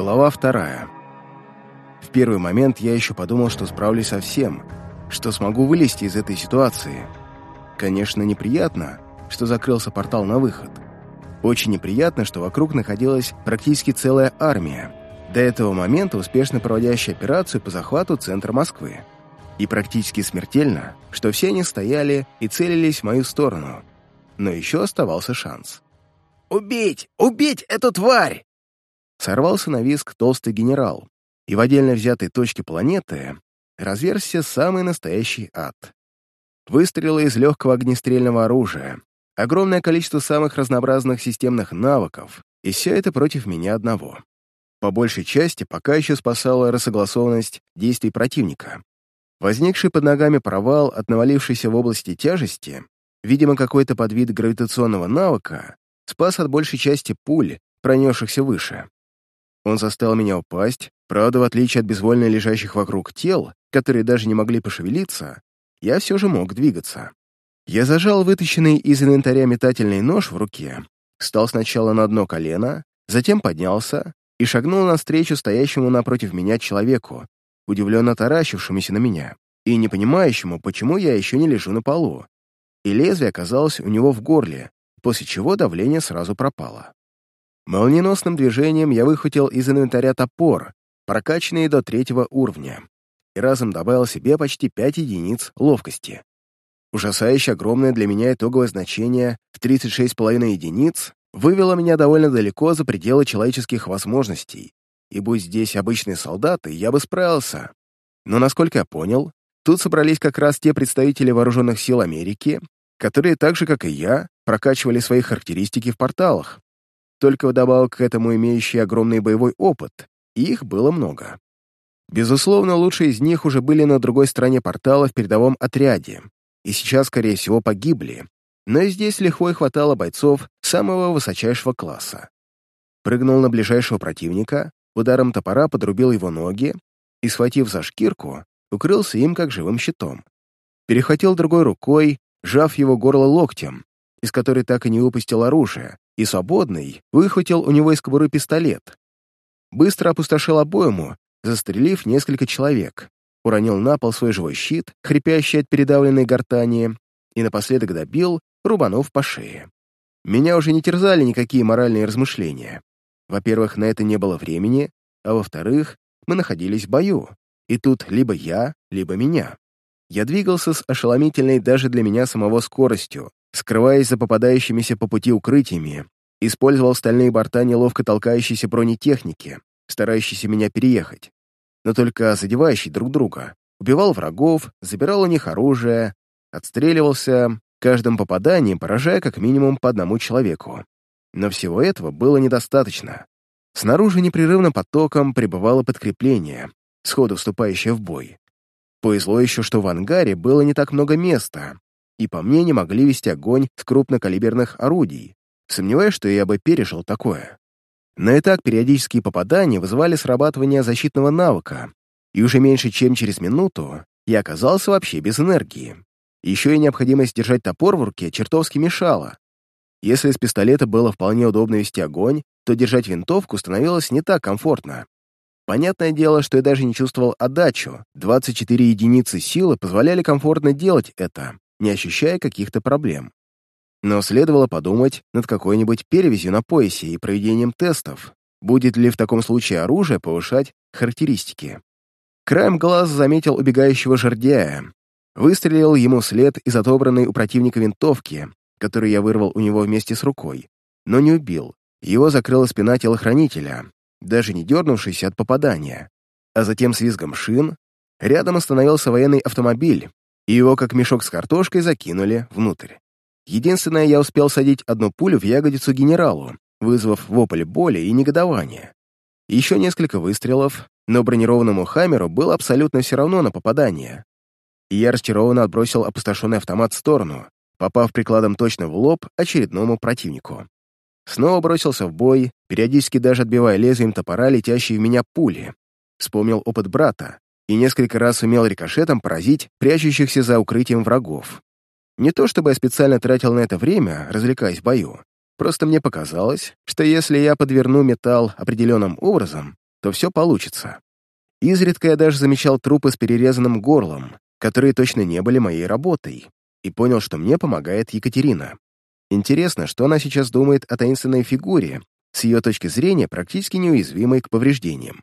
Глава вторая. В первый момент я еще подумал, что справлюсь со всем, что смогу вылезти из этой ситуации. Конечно, неприятно, что закрылся портал на выход. Очень неприятно, что вокруг находилась практически целая армия, до этого момента успешно проводящая операцию по захвату центра Москвы. И практически смертельно, что все они стояли и целились в мою сторону. Но еще оставался шанс. «Убить! Убить эту тварь!» Сорвался на виск толстый генерал, и в отдельно взятой точке планеты разверзся самый настоящий ад. Выстрелы из легкого огнестрельного оружия, огромное количество самых разнообразных системных навыков, и все это против меня одного. По большей части пока еще спасала рассогласованность действий противника. Возникший под ногами провал от навалившейся в области тяжести, видимо, какой-то подвид гравитационного навыка, спас от большей части пуль, пронесшихся выше. Он заставил меня упасть, правда, в отличие от безвольно лежащих вокруг тел, которые даже не могли пошевелиться, я все же мог двигаться. Я зажал вытащенный из инвентаря метательный нож в руке, встал сначала на одно колено, затем поднялся и шагнул навстречу стоящему напротив меня человеку, удивленно таращившемуся на меня, и не понимающему, почему я еще не лежу на полу. И лезвие оказалось у него в горле, после чего давление сразу пропало. Молниеносным движением я выхватил из инвентаря топор, прокачанный до третьего уровня, и разом добавил себе почти 5 единиц ловкости. Ужасающе огромное для меня итоговое значение в 36,5 единиц вывело меня довольно далеко за пределы человеческих возможностей, и будь здесь обычные солдаты, я бы справился. Но, насколько я понял, тут собрались как раз те представители вооруженных сил Америки, которые так же, как и я, прокачивали свои характеристики в порталах, только вдобавок к этому имеющие огромный боевой опыт, и их было много. Безусловно, лучшие из них уже были на другой стороне портала в передовом отряде, и сейчас, скорее всего, погибли, но и здесь и хватало бойцов самого высочайшего класса. Прыгнул на ближайшего противника, ударом топора подрубил его ноги и, схватив за шкирку, укрылся им как живым щитом. Перехватил другой рукой, сжав его горло локтем, из которой так и не выпустил оружие, и свободный выхватил у него из кобуры пистолет. Быстро опустошил обойму, застрелив несколько человек, уронил на пол свой живой щит, хрипящий от передавленной гортани, и напоследок добил, рубанув по шее. Меня уже не терзали никакие моральные размышления. Во-первых, на это не было времени, а во-вторых, мы находились в бою, и тут либо я, либо меня. Я двигался с ошеломительной даже для меня самого скоростью, скрываясь за попадающимися по пути укрытиями, использовал стальные борта неловко толкающейся бронетехники, старающейся меня переехать, но только задевающие друг друга. Убивал врагов, забирал у них оружие, отстреливался, каждым попаданием поражая как минимум по одному человеку. Но всего этого было недостаточно. Снаружи непрерывным потоком прибывало подкрепление, сходу вступающее в бой. Повезло еще, что в ангаре было не так много места, и по мне не могли вести огонь с крупнокалиберных орудий. Сомневаюсь, что я бы пережил такое. Но и так периодические попадания вызывали срабатывание защитного навыка, и уже меньше чем через минуту я оказался вообще без энергии. Еще и необходимость держать топор в руке чертовски мешала. Если из пистолета было вполне удобно вести огонь, то держать винтовку становилось не так комфортно. Понятное дело, что я даже не чувствовал отдачу. 24 единицы силы позволяли комфортно делать это, не ощущая каких-то проблем. Но следовало подумать над какой-нибудь перевязью на поясе и проведением тестов, будет ли в таком случае оружие повышать характеристики. Краем глаза заметил убегающего жердяя. Выстрелил ему след из отобранной у противника винтовки, которую я вырвал у него вместе с рукой, но не убил. Его закрыла спина телохранителя, даже не дернувшись от попадания. А затем с визгом шин рядом остановился военный автомобиль, и его как мешок с картошкой закинули внутрь. Единственное, я успел садить одну пулю в ягодицу генералу, вызвав вопль боли и негодования. Еще несколько выстрелов, но бронированному «Хаммеру» было абсолютно все равно на попадание. И я расчарованно отбросил опустошенный автомат в сторону, попав прикладом точно в лоб очередному противнику. Снова бросился в бой, периодически даже отбивая лезвием топора летящие в меня пули. Вспомнил опыт брата, и несколько раз умел рикошетом поразить прячущихся за укрытием врагов. Не то чтобы я специально тратил на это время, развлекаясь в бою, просто мне показалось, что если я подверну металл определенным образом, то все получится. Изредка я даже замечал трупы с перерезанным горлом, которые точно не были моей работой, и понял, что мне помогает Екатерина. Интересно, что она сейчас думает о таинственной фигуре, с ее точки зрения практически неуязвимой к повреждениям.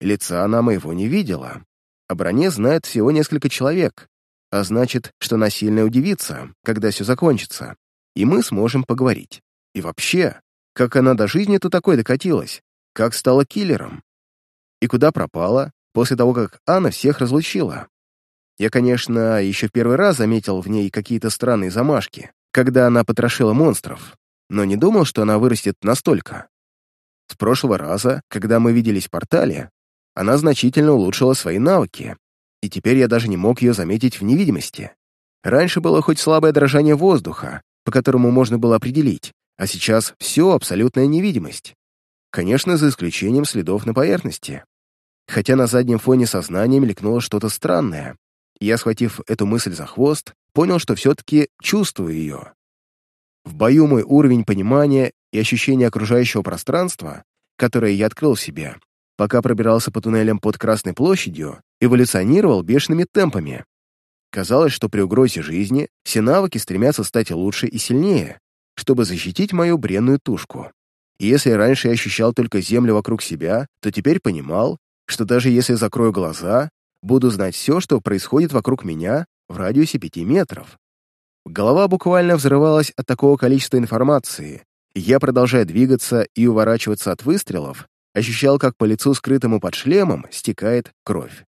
Лица она моего не видела. О броне знает всего несколько человек, а значит, что она сильно удивится, когда все закончится, и мы сможем поговорить. И вообще, как она до жизни-то такой докатилась, как стала киллером. И куда пропала, после того, как Анна всех разлучила. Я, конечно, еще первый раз заметил в ней какие-то странные замашки, когда она потрошила монстров, но не думал, что она вырастет настолько. С прошлого раза, когда мы виделись в портале, она значительно улучшила свои навыки, и теперь я даже не мог ее заметить в невидимости. Раньше было хоть слабое дрожание воздуха, по которому можно было определить, а сейчас все абсолютная невидимость. Конечно, за исключением следов на поверхности. Хотя на заднем фоне сознания мелькнуло что-то странное, я, схватив эту мысль за хвост, понял, что все-таки чувствую ее. В бою мой уровень понимания и ощущения окружающего пространства, которое я открыл в себе, пока пробирался по туннелям под Красной площадью, эволюционировал бешеными темпами. Казалось, что при угрозе жизни все навыки стремятся стать лучше и сильнее, чтобы защитить мою бренную тушку. И если раньше я ощущал только землю вокруг себя, то теперь понимал, что даже если закрою глаза, буду знать все, что происходит вокруг меня в радиусе пяти метров. Голова буквально взрывалась от такого количества информации, и я, продолжая двигаться и уворачиваться от выстрелов, ощущал, как по лицу, скрытому под шлемом, стекает кровь.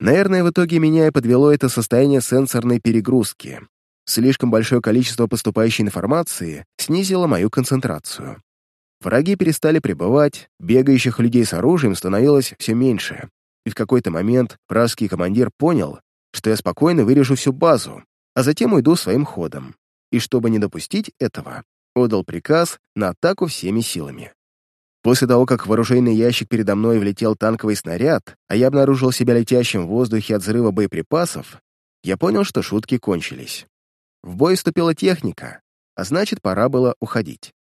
Наверное, в итоге меня и подвело это состояние сенсорной перегрузки. Слишком большое количество поступающей информации снизило мою концентрацию. Враги перестали пребывать, бегающих людей с оружием становилось все меньше, и в какой-то момент вражеский командир понял, что я спокойно вырежу всю базу, а затем уйду своим ходом. И чтобы не допустить этого, отдал приказ на атаку всеми силами. После того, как в вооруженный ящик передо мной влетел танковый снаряд, а я обнаружил себя летящим в воздухе от взрыва боеприпасов, я понял, что шутки кончились. В бой вступила техника, а значит, пора было уходить.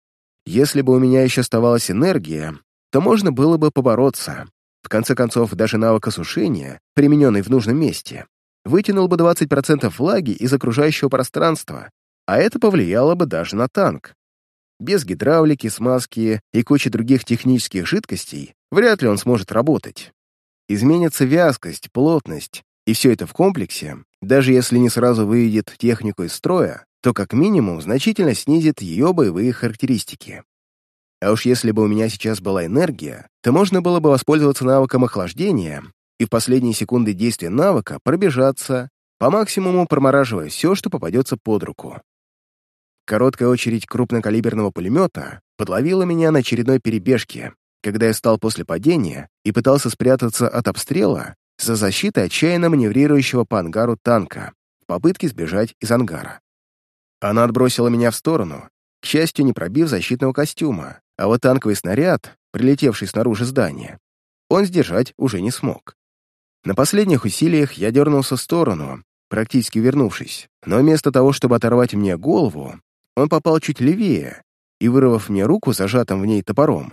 Если бы у меня еще оставалась энергия, то можно было бы побороться. В конце концов, даже навык осушения, примененный в нужном месте, вытянул бы 20% влаги из окружающего пространства, а это повлияло бы даже на танк. Без гидравлики, смазки и кучи других технических жидкостей вряд ли он сможет работать. Изменится вязкость, плотность, и все это в комплексе, даже если не сразу выведет технику из строя, то как минимум значительно снизит ее боевые характеристики. А уж если бы у меня сейчас была энергия, то можно было бы воспользоваться навыком охлаждения и в последние секунды действия навыка пробежаться, по максимуму промораживая все, что попадется под руку. Короткая очередь крупнокалиберного пулемета подловила меня на очередной перебежке, когда я стал после падения и пытался спрятаться от обстрела за защитой отчаянно маневрирующего по ангару танка в попытке сбежать из ангара. Она отбросила меня в сторону, к счастью, не пробив защитного костюма, а вот танковый снаряд, прилетевший снаружи здания, он сдержать уже не смог. На последних усилиях я дернулся в сторону, практически вернувшись, но вместо того, чтобы оторвать мне голову, он попал чуть левее и, вырвав мне руку зажатым в ней топором,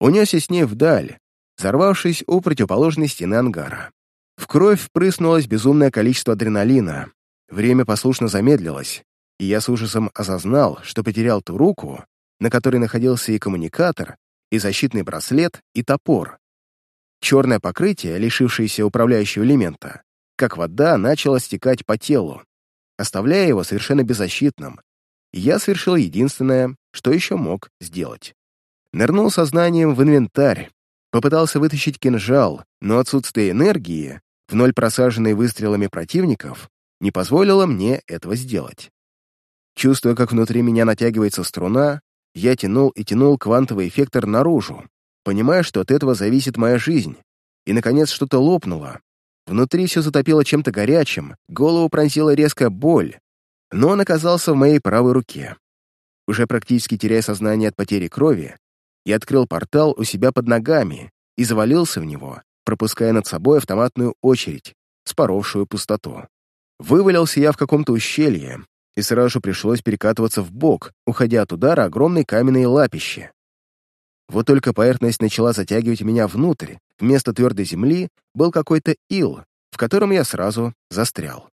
унесся с ней вдаль, взорвавшись у противоположной стены ангара. В кровь впрыснулось безумное количество адреналина, время послушно замедлилось, и я с ужасом осознал, что потерял ту руку, на которой находился и коммуникатор, и защитный браслет, и топор. Черное покрытие, лишившееся управляющего элемента, как вода, начало стекать по телу, оставляя его совершенно беззащитным, я совершил единственное, что еще мог сделать. Нырнул сознанием в инвентарь, попытался вытащить кинжал, но отсутствие энергии, в ноль просаженной выстрелами противников, не позволило мне этого сделать. Чувствуя, как внутри меня натягивается струна, я тянул и тянул квантовый эффектор наружу, понимая, что от этого зависит моя жизнь. И, наконец, что-то лопнуло. Внутри все затопило чем-то горячим, голову пронзила резкая боль, но он оказался в моей правой руке. Уже практически теряя сознание от потери крови, я открыл портал у себя под ногами и завалился в него, пропуская над собой автоматную очередь, споровшую пустоту. Вывалился я в каком-то ущелье, и сразу же пришлось перекатываться в бок, уходя от удара огромной каменной лапищи. Вот только поверхность начала затягивать меня внутрь. Вместо твердой земли был какой-то ил, в котором я сразу застрял.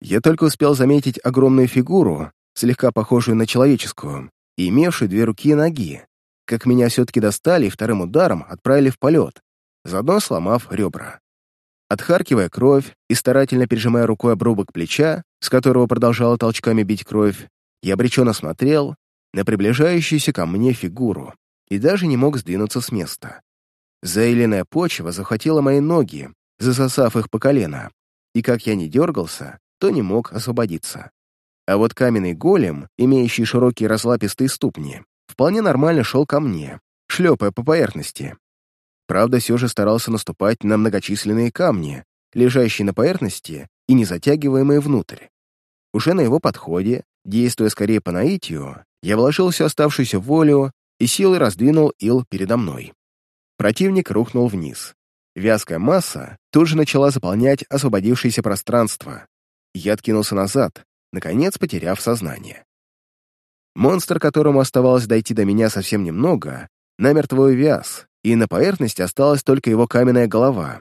Я только успел заметить огромную фигуру, слегка похожую на человеческую, и имевшую две руки и ноги, как меня все-таки достали и вторым ударом отправили в полет, заодно сломав ребра. Отхаркивая кровь и старательно прижимая рукой обрубок плеча, с которого продолжала толчками бить кровь, я обреченно смотрел на приближающуюся ко мне фигуру и даже не мог сдвинуться с места. Заиленная почва захватила мои ноги, засосав их по колено, и как я не дергался, то не мог освободиться. А вот каменный голем, имеющий широкие разлапистые ступни, вполне нормально шел ко мне, шлепая по поверхности. Правда, все же старался наступать на многочисленные камни, лежащие на поверхности и не затягиваемые внутрь. Уже на его подходе, действуя скорее по наитию, я вложил всю оставшуюся волю и силой раздвинул ил передо мной. Противник рухнул вниз. Вязкая масса тут же начала заполнять освободившееся пространство. Я откинулся назад, наконец потеряв сознание. Монстр, которому оставалось дойти до меня совсем немного, намертво увяз, и на поверхности осталась только его каменная голова,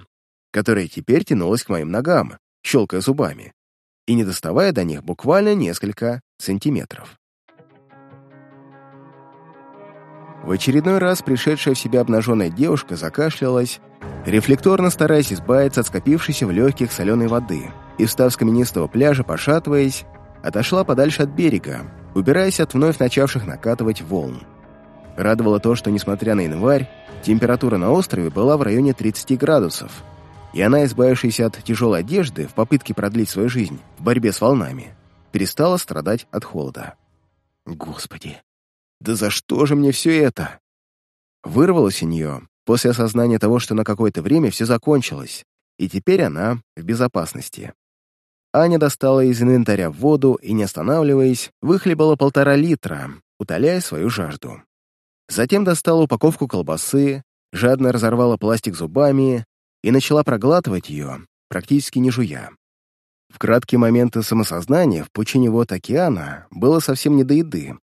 которая теперь тянулась к моим ногам, щелкая зубами, и не доставая до них буквально несколько сантиметров. В очередной раз пришедшая в себя обнаженная девушка закашлялась, рефлекторно стараясь избавиться от скопившейся в легких соленой воды, и, встав с каменистого пляжа, пошатываясь, отошла подальше от берега, убираясь от вновь начавших накатывать волн. Радовало то, что, несмотря на январь, температура на острове была в районе 30 градусов, и она, избавившись от тяжелой одежды в попытке продлить свою жизнь в борьбе с волнами, перестала страдать от холода. Господи, да за что же мне все это? Вырвалось у нее после осознания того, что на какое-то время все закончилось, и теперь она в безопасности. Аня достала из инвентаря воду и, не останавливаясь, выхлебала полтора литра, утоляя свою жажду. Затем достала упаковку колбасы, жадно разорвала пластик зубами и начала проглатывать ее, практически не жуя. В краткие моменты самосознания в пучине вод океана было совсем не до еды.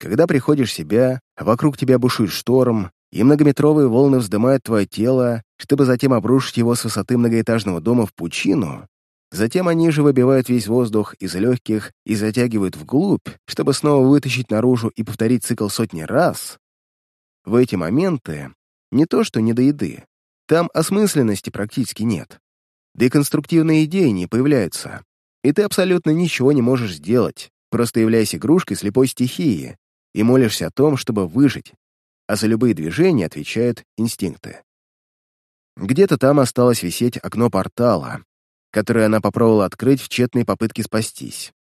Когда приходишь в себя, вокруг тебя бушует шторм, и многометровые волны вздымают твое тело, чтобы затем обрушить его с высоты многоэтажного дома в пучину, Затем они же выбивают весь воздух из легких и затягивают вглубь, чтобы снова вытащить наружу и повторить цикл сотни раз. В эти моменты не то что не до еды, там осмысленности практически нет. Да и конструктивные идеи не появляются. И ты абсолютно ничего не можешь сделать, просто являясь игрушкой слепой стихии и молишься о том, чтобы выжить, а за любые движения отвечают инстинкты. Где-то там осталось висеть окно портала, которое она попробовала открыть в тщетной попытке спастись.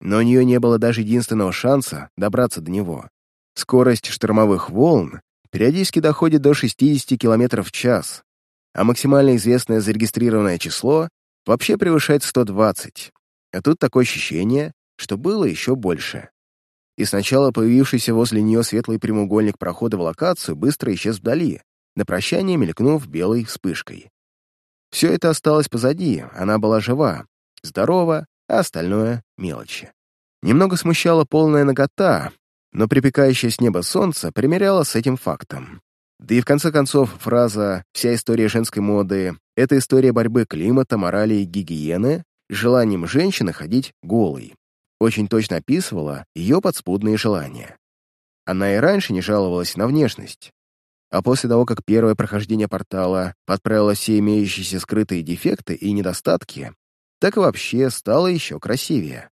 Но у нее не было даже единственного шанса добраться до него. Скорость штормовых волн периодически доходит до 60 км в час, а максимально известное зарегистрированное число вообще превышает 120. А тут такое ощущение, что было еще больше. И сначала появившийся возле нее светлый прямоугольник прохода в локацию быстро исчез вдали, на прощание мелькнув белой вспышкой. Все это осталось позади, она была жива, здорова, а остальное — мелочи. Немного смущала полная нагота, но припекающее с неба солнце примеряло с этим фактом. Да и в конце концов фраза «вся история женской моды» — это история борьбы климата, морали и гигиены с желанием женщины ходить голой. Очень точно описывала ее подспудные желания. Она и раньше не жаловалась на внешность, а после того, как первое прохождение портала подправило все имеющиеся скрытые дефекты и недостатки, так и вообще стало еще красивее.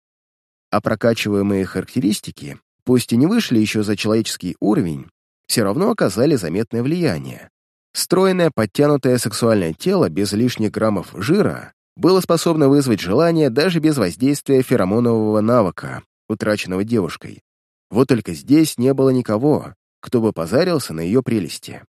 А прокачиваемые характеристики, пусть и не вышли еще за человеческий уровень, все равно оказали заметное влияние. Стройное, подтянутое сексуальное тело без лишних граммов жира было способно вызвать желание даже без воздействия феромонового навыка, утраченного девушкой. Вот только здесь не было никого, кто бы позарился на ее прелести.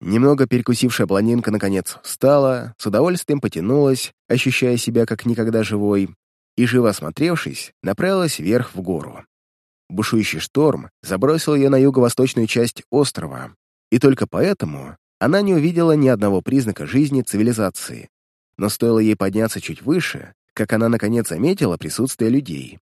Немного перекусившая блондинка наконец встала, с удовольствием потянулась, ощущая себя как никогда живой, и, живо осмотревшись, направилась вверх в гору. Бушующий шторм забросил ее на юго-восточную часть острова, и только поэтому она не увидела ни одного признака жизни цивилизации. Но стоило ей подняться чуть выше, как она наконец заметила присутствие людей.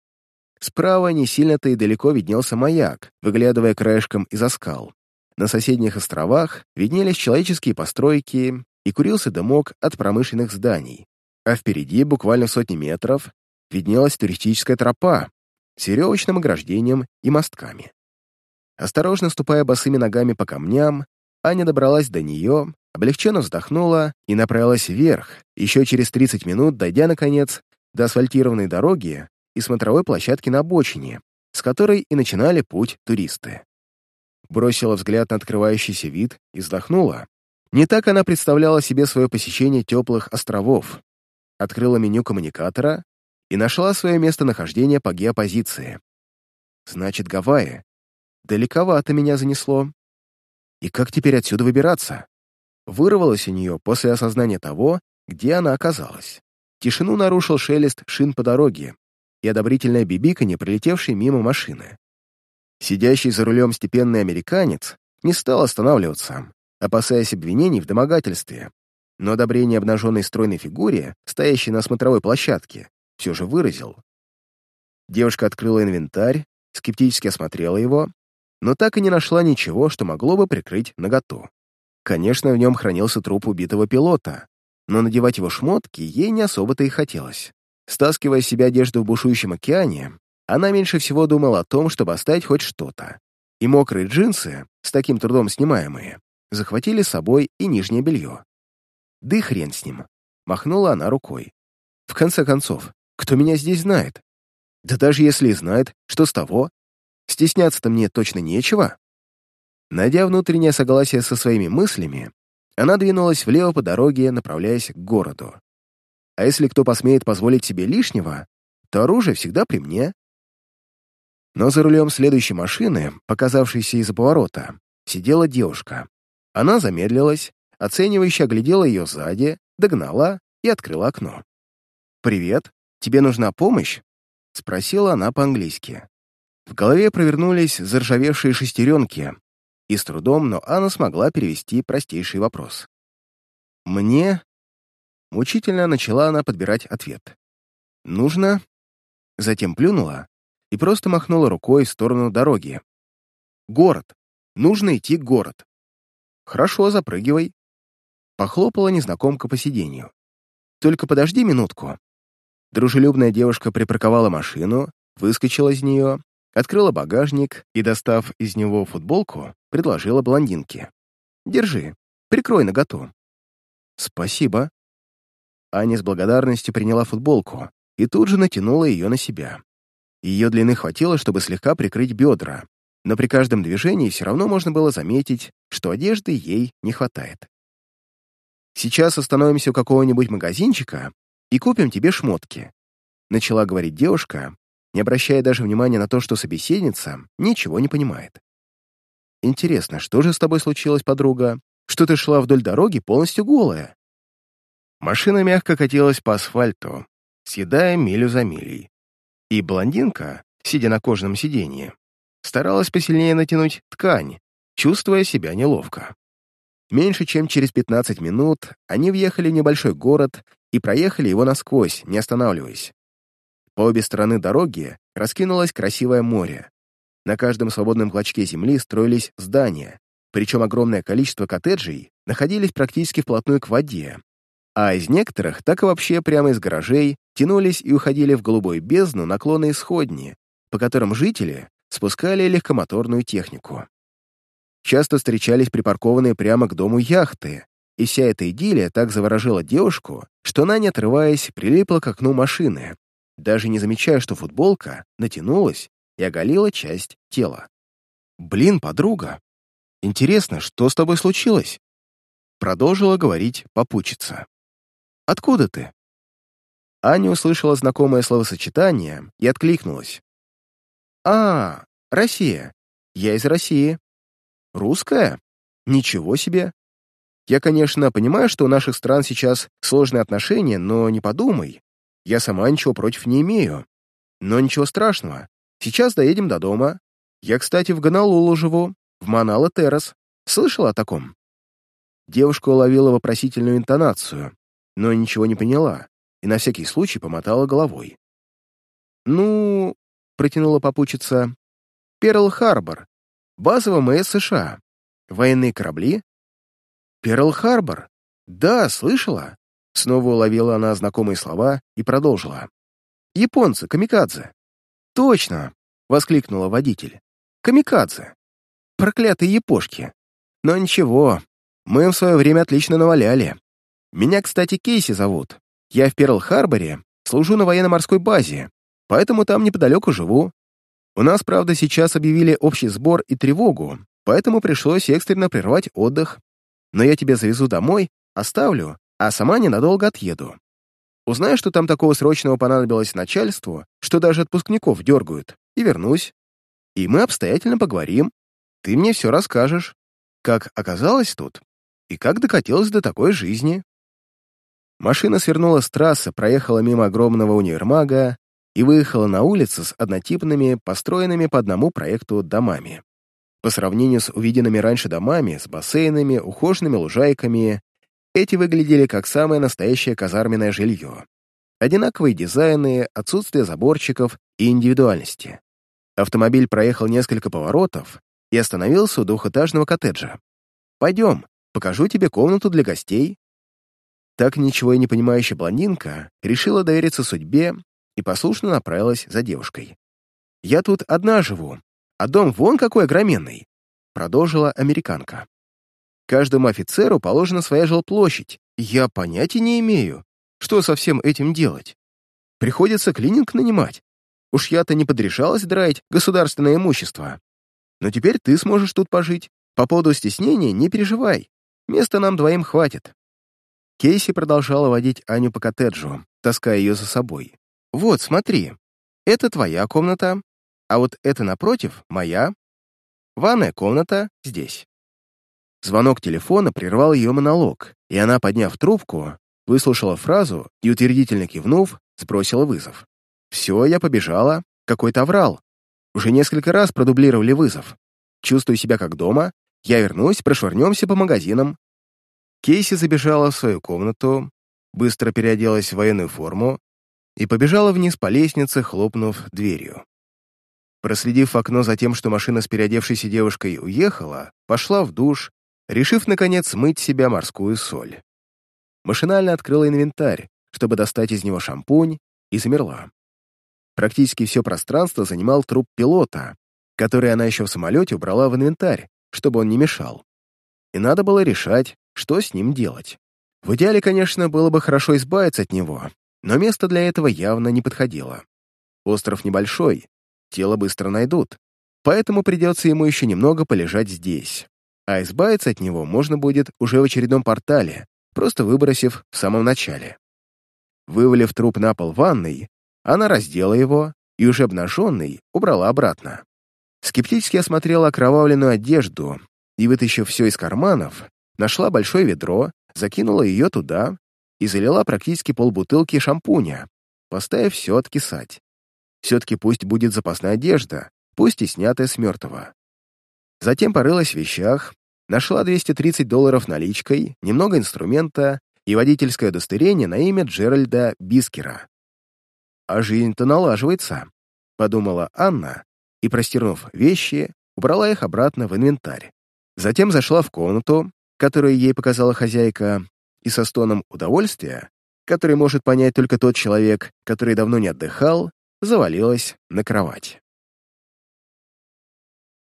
Справа не сильно-то и далеко виднелся маяк, выглядывая краешком из-за скал. На соседних островах виднелись человеческие постройки и курился дымок от промышленных зданий, а впереди, буквально сотни метров, виднелась туристическая тропа с веревочным ограждением и мостками. Осторожно ступая босыми ногами по камням, Аня добралась до нее, облегченно вздохнула и направилась вверх, еще через 30 минут дойдя, наконец, до асфальтированной дороги и смотровой площадки на обочине, с которой и начинали путь туристы. Бросила взгляд на открывающийся вид и вздохнула. Не так она представляла себе свое посещение теплых островов. Открыла меню коммуникатора и нашла свое местонахождение по геопозиции. Значит, Гавайи. Далековато меня занесло. И как теперь отсюда выбираться? Вырвалось у нее после осознания того, где она оказалась. Тишину нарушил шелест шин по дороге и одобрительное бибиканье, прилетевшей мимо машины. Сидящий за рулем степенный американец не стал останавливаться, опасаясь обвинений в домогательстве, но одобрение обнаженной стройной фигуре, стоящей на смотровой площадке, все же выразил. Девушка открыла инвентарь, скептически осмотрела его, но так и не нашла ничего, что могло бы прикрыть наготу. Конечно, в нем хранился труп убитого пилота, но надевать его шмотки ей не особо-то и хотелось. Стаскивая себя одежду в бушующем океане, она меньше всего думала о том, чтобы оставить хоть что-то. И мокрые джинсы, с таким трудом снимаемые, захватили с собой и нижнее белье. Да хрен с ним. Махнула она рукой. В конце концов, кто меня здесь знает? Да даже если и знает, что с того? Стесняться-то мне точно нечего. Найдя внутреннее согласие со своими мыслями, она двинулась влево по дороге, направляясь к городу. А если кто посмеет позволить себе лишнего, то оружие всегда при мне. Но за рулем следующей машины, показавшейся из-за поворота, сидела девушка. Она замедлилась, оценивающе оглядела ее сзади, догнала и открыла окно. «Привет, тебе нужна помощь?» — спросила она по-английски. В голове провернулись заржавевшие шестеренки, и с трудом, но Анна смогла перевести простейший вопрос. «Мне Мучительно начала она подбирать ответ. «Нужно...» Затем плюнула и просто махнула рукой в сторону дороги. «Город. Нужно идти к город». «Хорошо, запрыгивай». Похлопала незнакомка по сиденью. «Только подожди минутку». Дружелюбная девушка припарковала машину, выскочила из нее, открыла багажник и, достав из него футболку, предложила блондинке. «Держи, прикрой наготу». «Спасибо», Аня с благодарностью приняла футболку и тут же натянула ее на себя. Ее длины хватило, чтобы слегка прикрыть бедра, но при каждом движении все равно можно было заметить, что одежды ей не хватает. «Сейчас остановимся у какого-нибудь магазинчика и купим тебе шмотки», начала говорить девушка, не обращая даже внимания на то, что собеседница ничего не понимает. «Интересно, что же с тобой случилось, подруга? Что ты шла вдоль дороги полностью голая?» Машина мягко катилась по асфальту, съедая милю за милей. И блондинка, сидя на кожаном сиденье, старалась посильнее натянуть ткань, чувствуя себя неловко. Меньше чем через 15 минут они въехали в небольшой город и проехали его насквозь, не останавливаясь. По обе стороны дороги раскинулось красивое море. На каждом свободном клочке земли строились здания, причем огромное количество коттеджей находились практически вплотную к воде, а из некоторых так и вообще прямо из гаражей тянулись и уходили в голубую бездну наклонные сходни, по которым жители спускали легкомоторную технику. Часто встречались припаркованные прямо к дому яхты, и вся эта идиллия так заворожила девушку, что она, не отрываясь, прилипла к окну машины, даже не замечая, что футболка натянулась и оголила часть тела. «Блин, подруга, интересно, что с тобой случилось?» Продолжила говорить попутчица. Откуда ты?» Аня услышала знакомое словосочетание и откликнулась. «А, Россия. Я из России. Русская? Ничего себе. Я, конечно, понимаю, что у наших стран сейчас сложные отношения, но не подумай. Я сама ничего против не имею. Но ничего страшного. Сейчас доедем до дома. Я, кстати, в Гонолулу живу, в Манала Террас. Слышала о таком?» Девушка уловила вопросительную интонацию, но ничего не поняла и на всякий случай помотала головой. «Ну...» — протянула попутчица. «Перл-Харбор. База ВМС США. Военные корабли? Перл-Харбор? Да, слышала. Снова уловила она знакомые слова и продолжила. Японцы, камикадзе. Точно, воскликнула водитель. Камикадзе. Проклятые япошки. Но ничего, мы им в свое время отлично наваляли. Меня, кстати, Кейси зовут. Я в Перл-Харборе служу на военно-морской базе, поэтому там неподалеку живу. У нас, правда, сейчас объявили общий сбор и тревогу, поэтому пришлось экстренно прервать отдых. Но я тебя завезу домой, оставлю, а сама ненадолго отъеду. Узнаю, что там такого срочного понадобилось начальству, что даже отпускников дергают, и вернусь. И мы обстоятельно поговорим. Ты мне все расскажешь, как оказалось тут и как докатилась до такой жизни. Машина свернула с трассы, проехала мимо огромного универмага и выехала на улицу с однотипными, построенными по одному проекту домами. По сравнению с увиденными раньше домами, с бассейнами, ухоженными лужайками, эти выглядели как самое настоящее казарменное жилье. Одинаковые дизайны, отсутствие заборчиков и индивидуальности. Автомобиль проехал несколько поворотов и остановился у двухэтажного коттеджа. «Пойдем, покажу тебе комнату для гостей». Так ничего и не понимающая блондинка решила довериться судьбе и послушно направилась за девушкой. «Я тут одна живу, а дом вон какой огроменный», продолжила американка. «Каждому офицеру положена своя жилплощадь, я понятия не имею, что со всем этим делать. Приходится клининг нанимать. Уж я-то не подрешалась драить государственное имущество. Но теперь ты сможешь тут пожить. По поводу стеснения не переживай. Места нам двоим хватит». Кейси продолжала водить Аню по коттеджу, таская ее за собой. «Вот, смотри, это твоя комната, а вот это напротив — моя. Ванная комната здесь». Звонок телефона прервал ее монолог, и она, подняв трубку, выслушала фразу и, утвердительно кивнув, сбросила вызов. «Все, я побежала. Какой-то врал. Уже несколько раз продублировали вызов. Чувствую себя как дома. Я вернусь, прошвырнемся по магазинам». Кейси забежала в свою комнату, быстро переоделась в военную форму и побежала вниз по лестнице, хлопнув дверью. Проследив окно за тем, что машина с переодевшейся девушкой уехала, пошла в душ, решив, наконец, смыть себя морскую соль. Машинально открыла инвентарь, чтобы достать из него шампунь, и замерла. Практически все пространство занимал труп пилота, который она еще в самолете убрала в инвентарь, чтобы он не мешал. И надо было решать, что с ним делать. В идеале, конечно, было бы хорошо избавиться от него, но место для этого явно не подходило. Остров небольшой, тело быстро найдут, поэтому придется ему еще немного полежать здесь. А избавиться от него можно будет уже в очередном портале, просто выбросив в самом начале. Вывалив труп на пол ванной, она раздела его и, уже обнаженный, убрала обратно. Скептически осмотрела окровавленную одежду и, вытащив все из карманов, нашла большое ведро, закинула ее туда и залила практически полбутылки шампуня, поставив все откисать. Все-таки пусть будет запасная одежда, пусть и снятая с мертвого. Затем порылась в вещах, нашла 230 долларов наличкой, немного инструмента и водительское удостоверение на имя Джеральда Бискера. «А жизнь-то налаживается», — подумала Анна, и, простернув вещи, убрала их обратно в инвентарь. Затем зашла в комнату, которую ей показала хозяйка, и со стоном удовольствия, который может понять только тот человек, который давно не отдыхал, завалилась на кровать.